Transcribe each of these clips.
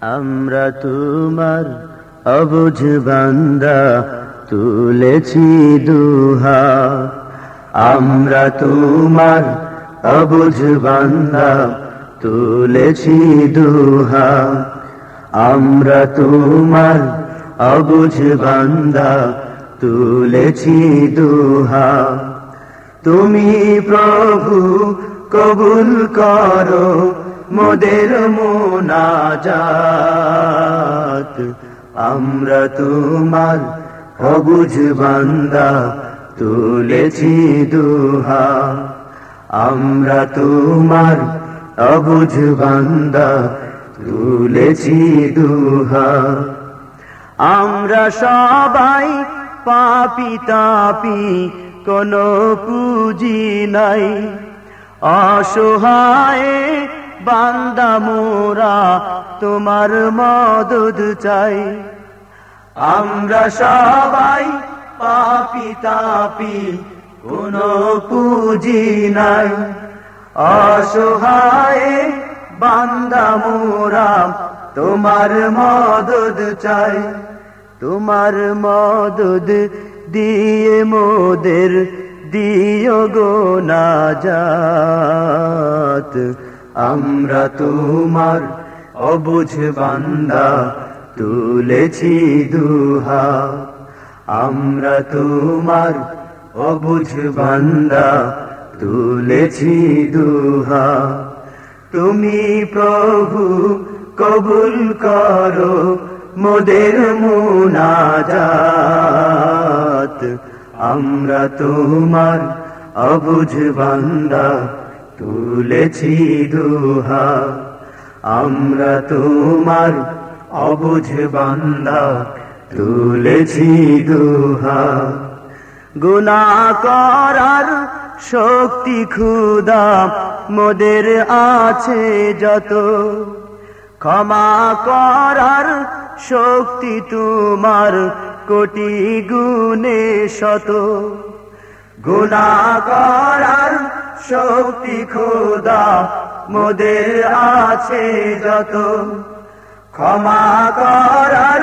আমরা তোমার অবুঝ বান্দা, তুলেছি দুহা। আমরা তোমার অবুঝ বান্দা, তুলেছি দুহা। আমরা তোমার অবুঝ বান্দা, তুলেছি দুহা। তুমি প্রভু, কবুল করো। মোদের মোনাজাত। আমরা তোমার অবুঝ বান্দা, তুলেছি দুহা। আমরা তোমার অবুঝ বান্দা, তুলেছি দুহা। আমরা সবাই পাপি তাপি, কোনো পুঁজি নাই। অসহায় বান্দা মোরা, তোমার মদদ চাই। আমরা সবাই পাপি তাপি, কোনো পুঁজি নাই। অসহায় বান্দা মোরা, তোমার মদদ চাই। তোমার মদদ দিয়ে মোদের দিও গো নাজাত। আমরা তোমার অবুঝ বান্দা, তুলেছি দুহা। আমরা তোমার অবুঝ বান্দা, তুলেছি দুহা। তুমি প্রভু, কবুল করো মোদের মুনাজাত। আমরা তোমার অবুঝ বান্দা তুলেছি দুহা। আমরা তোমার অবুঝ বান্দা তুলেছি দুহা। গুনা করার শক্তি ক্ষুদা মোদের আছে যত। ক্ষমা করার শক্তি তোমার কোটি গুণে শত। গুনা করার শক্তি খোদা মোদের আছে যত। ক্ষমা করার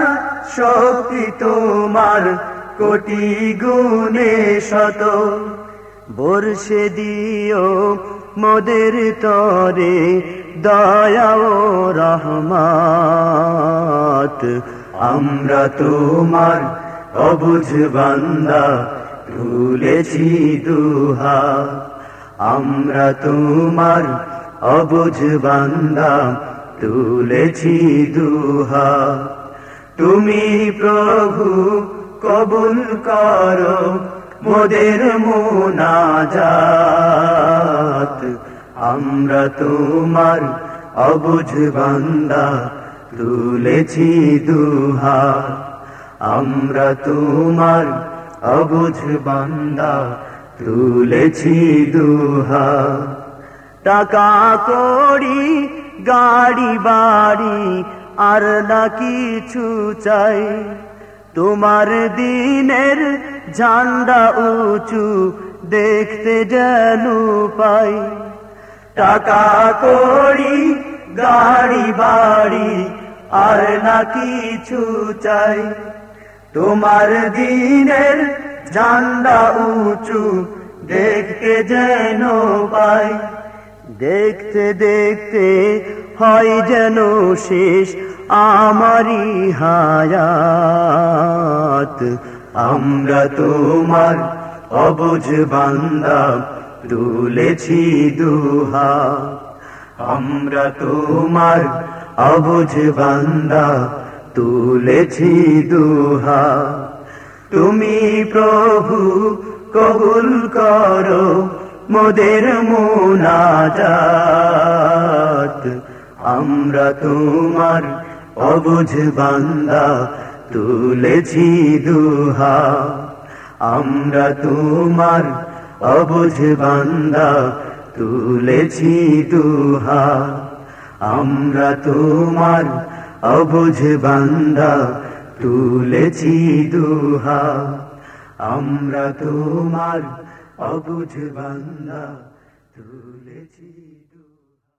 শক্তি তোমার কোটি গুণে শত। বর্ষে দিও মোদের তরে দয়া ও রহমাত। আমরা তোমার অবুঝ বান্দা তুলেছি দুহা। আমরা তোমার অবুঝ বান্দা, তুলেছি দুহা। তুমি প্রভু, কবুল করো মোদের মোনাজাত। আমরা তোমার অবুঝ বান্দা, তুলেছি দুহা। আমরা তোমার অবুঝ বান্দা তুলেছি দুহা। টাকা করি গাড়ি, বাড়ি, আর না কিছু চাই। তোমার দিনের ঝান্ডা উঁচু দেখতে যেন পাই। টাকা করি গাড়ি, বাড়ি, আর না কিছু চাই। তোমার দিনের ঝান্ডা উঁচু, দেখতে যেন পাই। দেখতে দেখতে হয় যেন শেষ আমারি হায়াত। আমরা তোমার অবুঝ বান্দা, তুলেছি দুহা। আমরা তোমার অবুঝ বান্দা, তুলেছি দুহা। তুমি প্রভু, কবুল করো মোদের মোনাজাত। আমরা তোমার অবুঝ বান্দা, তুলেছি দুহা। আমরা তোমার অবুঝ বান্দা, তুলেছি দুহা। আমরা তোমার অবুঝ বান্দা তুলেছি দুহা। আমরা তোমার অবুঝ বান্দা তুলেছি